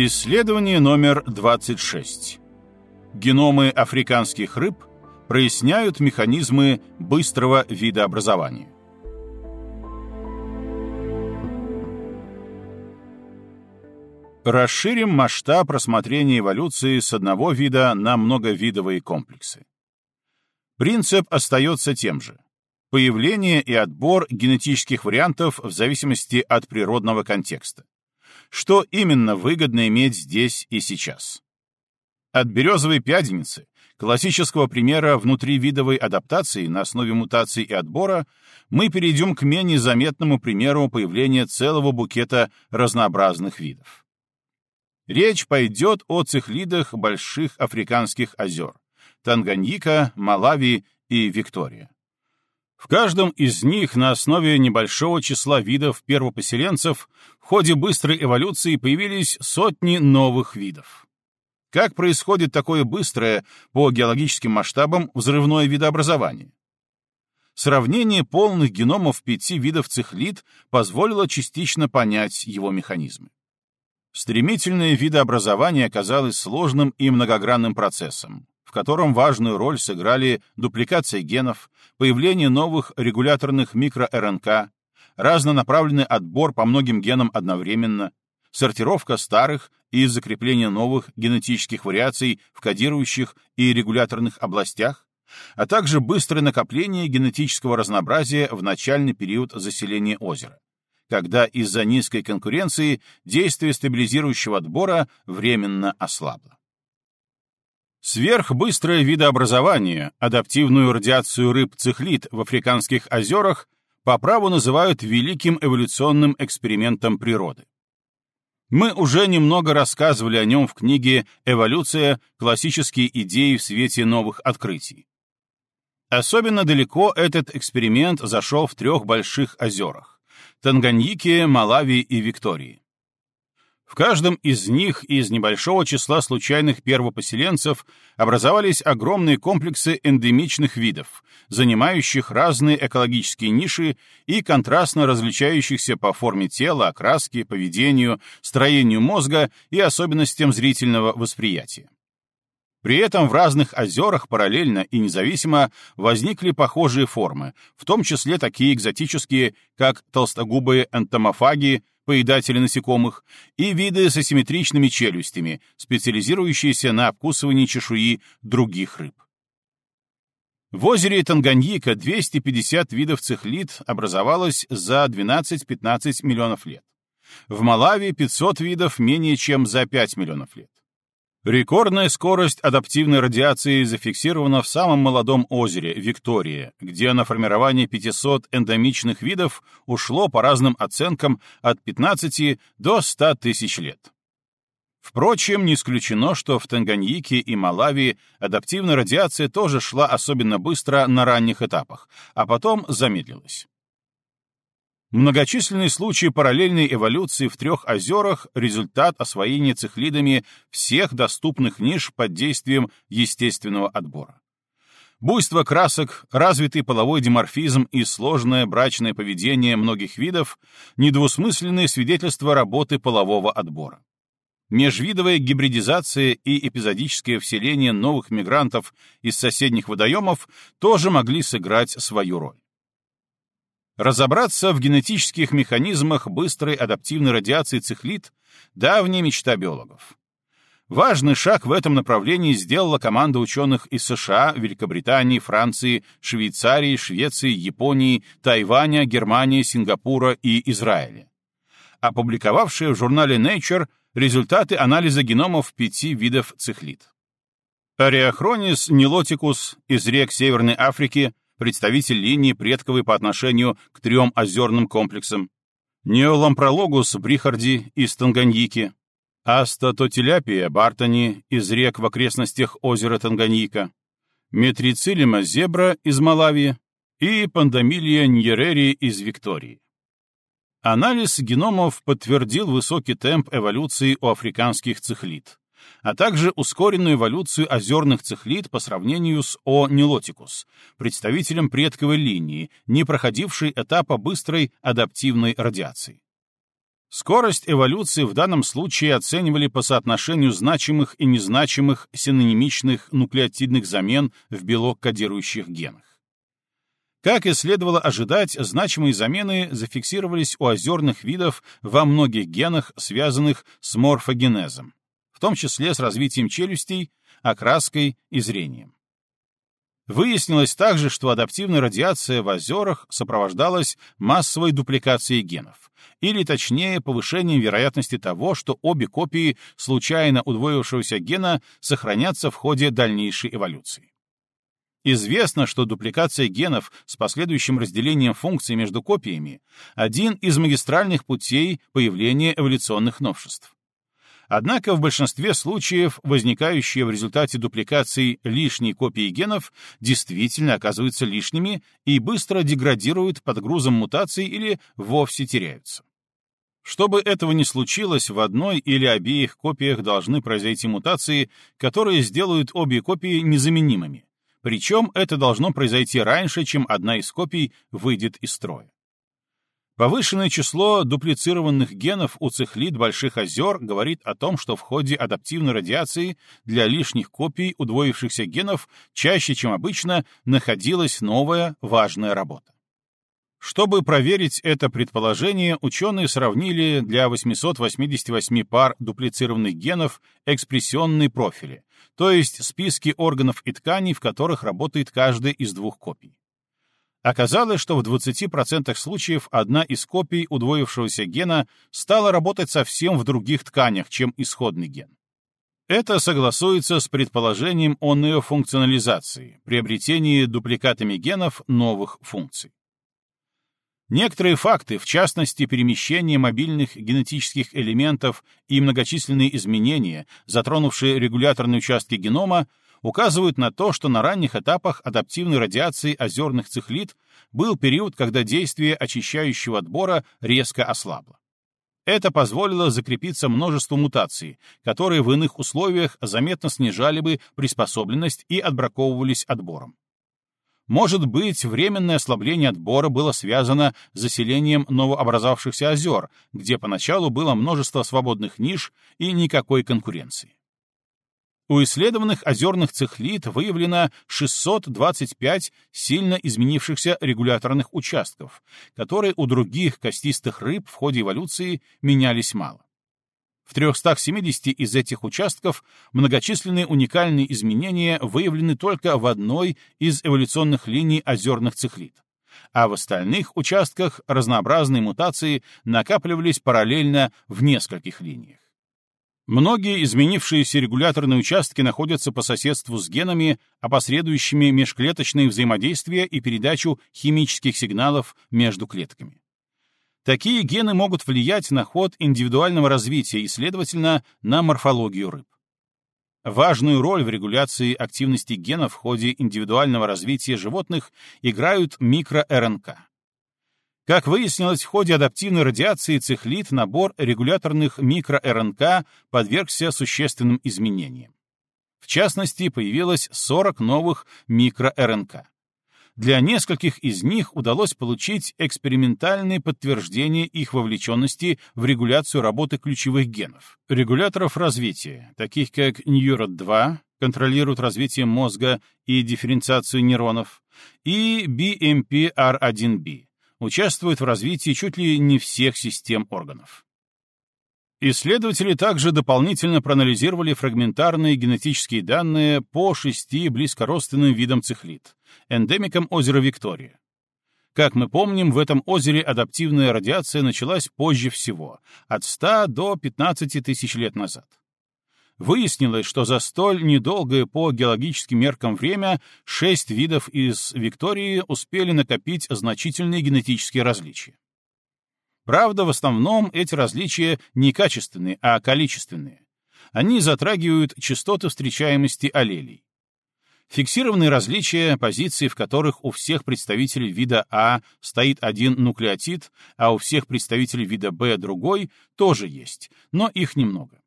Исследование номер 26. Геномы африканских рыб проясняют механизмы быстрого видообразования. Расширим масштаб рассмотрения эволюции с одного вида на многовидовые комплексы. Принцип остается тем же. Появление и отбор генетических вариантов в зависимости от природного контекста. Что именно выгодно иметь здесь и сейчас? От березовой пяденицы, классического примера внутривидовой адаптации на основе мутаций и отбора, мы перейдем к менее заметному примеру появления целого букета разнообразных видов. Речь пойдет о цихлидах больших африканских озер — Танганьика, Малави и Виктория. В каждом из них на основе небольшого числа видов первопоселенцев в ходе быстрой эволюции появились сотни новых видов. Как происходит такое быстрое, по геологическим масштабам, взрывное видообразование? Сравнение полных геномов пяти видов цихлид позволило частично понять его механизмы. Стремительное видообразование оказалось сложным и многогранным процессом, в котором важную роль сыграли дупликация генов, появление новых регуляторных микро-РНК, разнонаправленный отбор по многим генам одновременно, сортировка старых и закрепление новых генетических вариаций в кодирующих и регуляторных областях, а также быстрое накопление генетического разнообразия в начальный период заселения озера когда из-за низкой конкуренции действие стабилизирующего отбора временно ослабло. Сверхбыстрое видообразование, адаптивную радиацию рыб-цихлид в африканских озерах по праву называют великим эволюционным экспериментом природы. Мы уже немного рассказывали о нем в книге «Эволюция. Классические идеи в свете новых открытий». Особенно далеко этот эксперимент зашел в трех больших озерах Танганьике, Малави и Виктории. В каждом из них из небольшого числа случайных первопоселенцев образовались огромные комплексы эндемичных видов, занимающих разные экологические ниши и контрастно различающихся по форме тела, окраске, поведению, строению мозга и особенностям зрительного восприятия. При этом в разных озерах параллельно и независимо возникли похожие формы, в том числе такие экзотические, как толстогубые энтомофаги, поедатели насекомых, и виды с асимметричными челюстями, специализирующиеся на обкусывании чешуи других рыб. В озере Танганьика 250 видов цихлид образовалось за 12-15 миллионов лет. В Малави 500 видов менее чем за 5 миллионов лет. Рекордная скорость адаптивной радиации зафиксирована в самом молодом озере Виктория, где на формирование 500 эндемичных видов ушло по разным оценкам от 15 до 100 тысяч лет. Впрочем, не исключено, что в Танганьике и Малави адаптивная радиация тоже шла особенно быстро на ранних этапах, а потом замедлилась. Многочисленные случаи параллельной эволюции в трех озерах — результат освоения цихлидами всех доступных ниш под действием естественного отбора. Буйство красок, развитый половой диморфизм и сложное брачное поведение многих видов — недвусмысленные свидетельства работы полового отбора. Межвидовая гибридизация и эпизодическое вселение новых мигрантов из соседних водоемов тоже могли сыграть свою роль. Разобраться в генетических механизмах быстрой адаптивной радиации цихлит — давняя мечта биологов. Важный шаг в этом направлении сделала команда ученых из США, Великобритании, Франции, Швейцарии, Швеции, Японии, Тайваня, Германии, Сингапура и Израиля, опубликовавшая в журнале Nature результаты анализа геномов пяти видов цихлит. Ариохронис нилотикус из рек Северной Африки представитель линии предковой по отношению к трем озерным комплексам, Неолампрологус брихарди из Танганьики, Астатотиляпия бартони из рек в окрестностях озера Танганьика, Метрицилима зебра из Малави. И Пандамилия ньерери из Виктории. Анализ геномов подтвердил высокий темп эволюции у африканских цихлид а также ускоренную эволюцию озерных цихлид по сравнению с О. нилотикус, представителем предковой линии, не проходившей этапа быстрой адаптивной радиации. Скорость эволюции в данном случае оценивали по соотношению значимых и незначимых синонимичных нуклеотидных замен в белок-кодирующих генах. Как и следовало ожидать, значимые замены зафиксировались у озерных видов во многих генах, связанных с морфогенезом, в том числе с развитием челюстей, окраской и зрением. Выяснилось также, что адаптивная радиация в озерах сопровождалась массовой дупликацией генов, или точнее повышением вероятности того, что обе копии случайно удвоившегося гена сохранятся в ходе дальнейшей эволюции. Известно, что дупликация генов с последующим разделением функций между копиями — один из магистральных путей появления эволюционных новшеств. Однако в большинстве случаев возникающие в результате дупликации лишние копии генов действительно оказываются лишними и быстро деградируют под грузом мутаций или вовсе теряются. Чтобы этого не случилось, в одной или обеих копиях должны произойти мутации, которые сделают обе копии незаменимыми. Причем это должно произойти раньше, чем одна из копий выйдет из строя. Повышенное число дуплицированных генов у цихлид Больших озер говорит о том, что в ходе адаптивной радиации для лишних копий удвоившихся генов чаще, чем обычно, находилась новая важная работа. Чтобы проверить это предположение, ученые сравнили для 888 пар дуплицированных генов экспрессионные профили, то есть списки органов и тканей, в которых работает каждая из двух копий. Оказалось, что в 20% случаев одна из копий удвоившегося гена стала работать совсем в других тканях, чем исходный ген. Это согласуется с предположением о неофункционализации, приобретении дупликатами генов новых функций. Некоторые факты, в частности, перемещение мобильных генетических элементов и многочисленные изменения, затронувшие регуляторные участки генома, указывают на то, что на ранних этапах адаптивной радиации озерных цихлид был период, когда действие очищающего отбора резко ослабло. Это позволило закрепиться множеству мутаций, которые в иных условиях заметно снижали бы приспособленность и отбраковывались отбором. Может быть, временное ослабление отбора было связано с заселением новообразовавшихся озер, где поначалу было множество свободных ниш и никакой конкуренции. У исследованных озерных цихлит выявлено 625 сильно изменившихся регуляторных участков, которые у других костистых рыб в ходе эволюции менялись мало. В 370 из этих участков многочисленные уникальные изменения выявлены только в одной из эволюционных линий озерных цихлит, а в остальных участках разнообразные мутации накапливались параллельно в нескольких линиях. Многие изменившиеся регуляторные участки находятся по соседству с генами, опосредующими межклеточные взаимодействия и передачу химических сигналов между клетками. Такие гены могут влиять на ход индивидуального развития и, следовательно, на морфологию рыб. Важную роль в регуляции активности генов в ходе индивидуального развития животных играют микро-РНК. Как выяснилось, в ходе адаптивной радиации цихлит набор регуляторных микро-РНК подвергся существенным изменениям. В частности, появилось 40 новых микро-РНК. Для нескольких из них удалось получить экспериментальные подтверждения их вовлеченности в регуляцию работы ключевых генов, регуляторов развития, таких как NEUROT2, контролируют развитие мозга и дифференциацию нейронов, и BMP-R1B, участвует в развитии чуть ли не всех систем органов. Исследователи также дополнительно проанализировали фрагментарные генетические данные по шести близкородственным видам цихлит, эндемикам озера Виктория. Как мы помним, в этом озере адаптивная радиация началась позже всего, от 100 до 15 тысяч лет назад. Выяснилось, что за столь недолгое по геологическим меркам время шесть видов из Виктории успели накопить значительные генетические различия. Правда, в основном эти различия не качественные, а количественные. Они затрагивают частоты встречаемости аллелей. Фиксированные различия, позиции, в которых у всех представителей вида А стоит один нуклеотид, а у всех представителей вида Б другой, тоже есть, но их немного.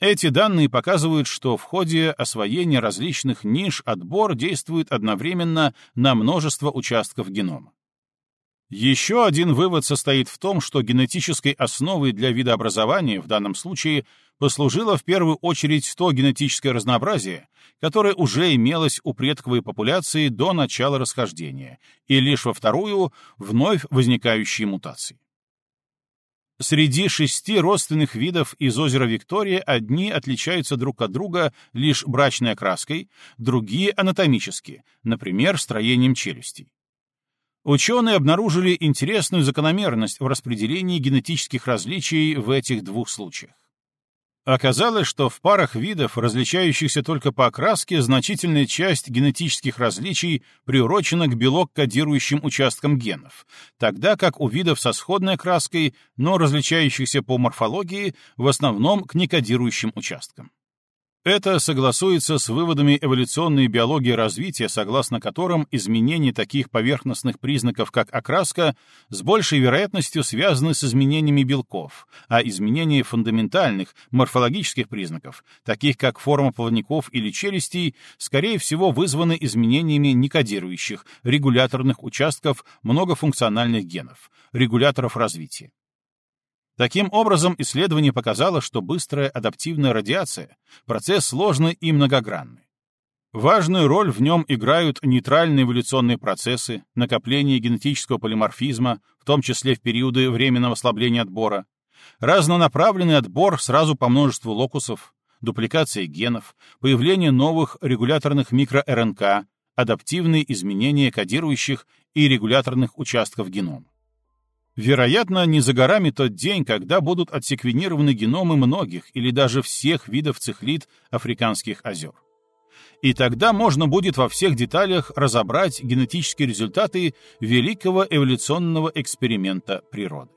Эти данные показывают, что в ходе освоения различных ниш отбор действует одновременно на множество участков генома. Еще один вывод состоит в том, что генетической основой для видообразования в данном случае послужило в первую очередь то генетическое разнообразие, которое уже имелось у предковой популяции до начала расхождения, и лишь во вторую — вновь возникающие мутации. Среди шести родственных видов из озера Виктория одни отличаются друг от друга лишь брачной окраской, другие — анатомически, например, строением челюстей. Ученые обнаружили интересную закономерность в распределении генетических различий в этих двух случаях. Оказалось, что в парах видов, различающихся только по окраске, значительная часть генетических различий приурочена к белок-кодирующим участкам генов, тогда как у видов со сходной окраской, но различающихся по морфологии, в основном к некодирующим участкам. Это согласуется с выводами эволюционной биологии развития, согласно которым изменения таких поверхностных признаков, как окраска, с большей вероятностью связаны с изменениями белков, а изменения фундаментальных морфологических признаков, таких как форма плавников или челюстей, скорее всего вызваны изменениями некодирующих, регуляторных участков многофункциональных генов, регуляторов развития. Таким образом, исследование показало, что быстрая адаптивная радиация — процесс сложный и многогранный. Важную роль в нем играют нейтральные эволюционные процессы, накопление генетического полиморфизма, в том числе в периоды временного ослабления отбора, разнонаправленный отбор сразу по множеству локусов, дупликация генов, появление новых регуляторных микро-РНК, адаптивные изменения кодирующих и регуляторных участков генома. Вероятно, не за горами тот день, когда будут отсеквенированы геномы многих или даже всех видов цихлит африканских озер. И тогда можно будет во всех деталях разобрать генетические результаты великого эволюционного эксперимента природы.